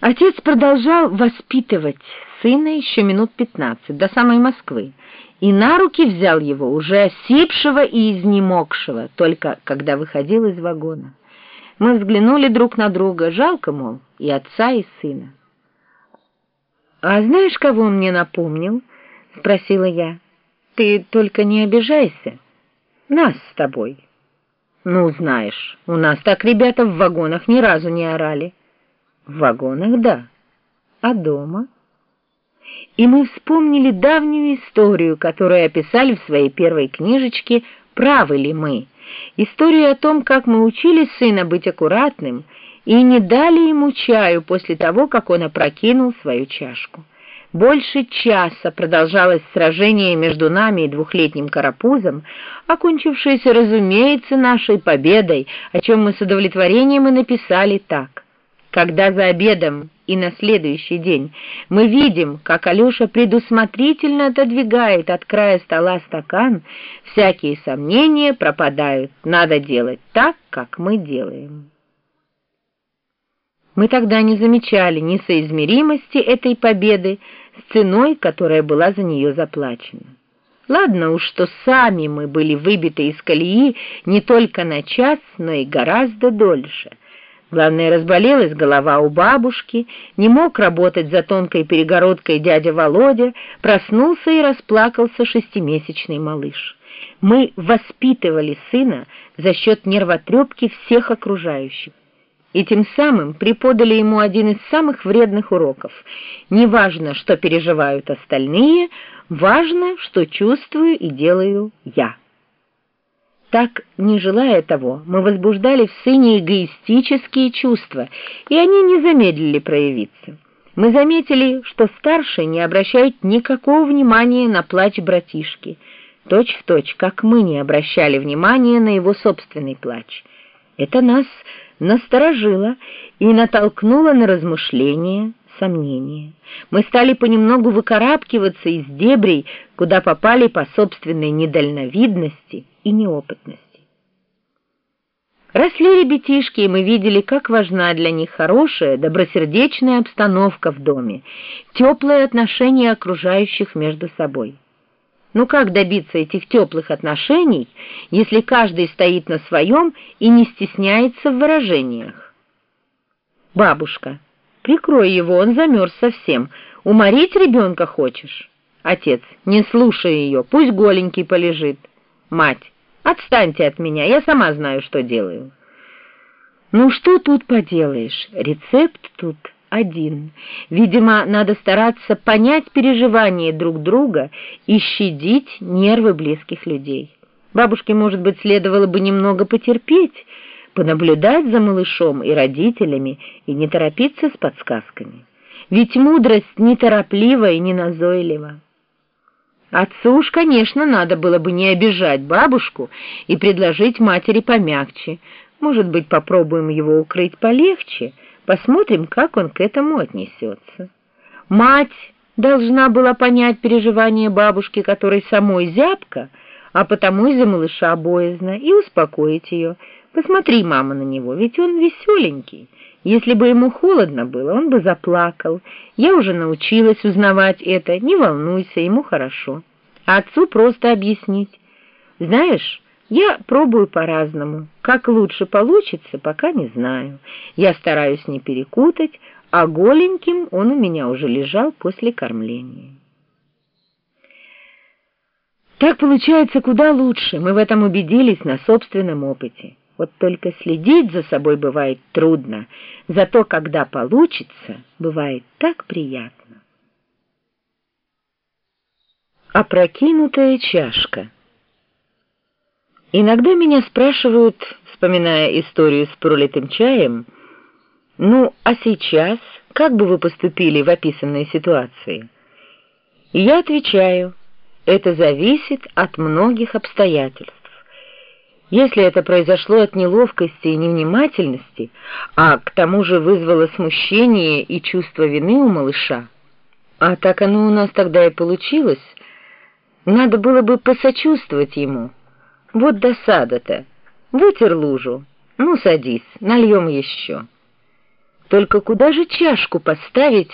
Отец продолжал воспитывать сына еще минут пятнадцать, до самой Москвы, и на руки взял его, уже осипшего и изнемогшего, только когда выходил из вагона. Мы взглянули друг на друга, жалко, мол, и отца, и сына. «А знаешь, кого он мне напомнил?» — спросила я. «Ты только не обижайся. Нас с тобой». «Ну, знаешь, у нас так ребята в вагонах ни разу не орали». В вагонах, да. А дома? И мы вспомнили давнюю историю, которую описали в своей первой книжечке «Правы ли мы?». Историю о том, как мы учили сына быть аккуратным и не дали ему чаю после того, как он опрокинул свою чашку. Больше часа продолжалось сражение между нами и двухлетним карапузом, окончившееся, разумеется, нашей победой, о чем мы с удовлетворением и написали так. Когда за обедом и на следующий день мы видим, как Алеша предусмотрительно отодвигает от края стола стакан, всякие сомнения пропадают. Надо делать так, как мы делаем. Мы тогда не замечали несоизмеримости этой победы с ценой, которая была за нее заплачена. Ладно уж, что сами мы были выбиты из колеи не только на час, но и гораздо дольше — Главное, разболелась голова у бабушки, не мог работать за тонкой перегородкой дядя Володя, проснулся и расплакался шестимесячный малыш. Мы воспитывали сына за счет нервотрепки всех окружающих. И тем самым преподали ему один из самых вредных уроков. Не важно, что переживают остальные, важно, что чувствую и делаю я. Так, не желая того, мы возбуждали в сыне эгоистические чувства, и они не замедлили проявиться. Мы заметили, что старший не обращает никакого внимания на плач братишки, точь в точь, как мы не обращали внимания на его собственный плач. Это нас насторожило и натолкнуло на размышления, сомнения. Мы стали понемногу выкарабкиваться из дебрей, куда попали по собственной недальновидности и неопытности. Росли ребятишки, и мы видели, как важна для них хорошая, добросердечная обстановка в доме, теплые отношения окружающих между собой. Ну как добиться этих теплых отношений, если каждый стоит на своем и не стесняется в выражениях? Бабушка. Прикрой его, он замерз совсем. Уморить ребенка хочешь? Отец, не слушай ее, пусть голенький полежит. Мать, отстаньте от меня, я сама знаю, что делаю. Ну что тут поделаешь, рецепт тут один. Видимо, надо стараться понять переживания друг друга и щадить нервы близких людей. Бабушке, может быть, следовало бы немного потерпеть, понаблюдать за малышом и родителями и не торопиться с подсказками. Ведь мудрость нетороплива и неназойлива. Отцу уж, конечно, надо было бы не обижать бабушку и предложить матери помягче. Может быть, попробуем его укрыть полегче, посмотрим, как он к этому отнесется. Мать должна была понять переживания бабушки, которой самой зябко, а потому из-за малыша боязно, и успокоить ее – Посмотри, мама, на него, ведь он веселенький. Если бы ему холодно было, он бы заплакал. Я уже научилась узнавать это. Не волнуйся, ему хорошо. А отцу просто объяснить. Знаешь, я пробую по-разному. Как лучше получится, пока не знаю. Я стараюсь не перекутать, а голеньким он у меня уже лежал после кормления. Так получается куда лучше, мы в этом убедились на собственном опыте. Вот только следить за собой бывает трудно, зато когда получится, бывает так приятно. Опрокинутая чашка. Иногда меня спрашивают, вспоминая историю с пролитым чаем, «Ну, а сейчас как бы вы поступили в описанной ситуации?» Я отвечаю, это зависит от многих обстоятельств. Если это произошло от неловкости и невнимательности, а к тому же вызвало смущение и чувство вины у малыша, а так оно у нас тогда и получилось, надо было бы посочувствовать ему. Вот досада-то. Вытер лужу. Ну, садись, нальем еще. Только куда же чашку поставить,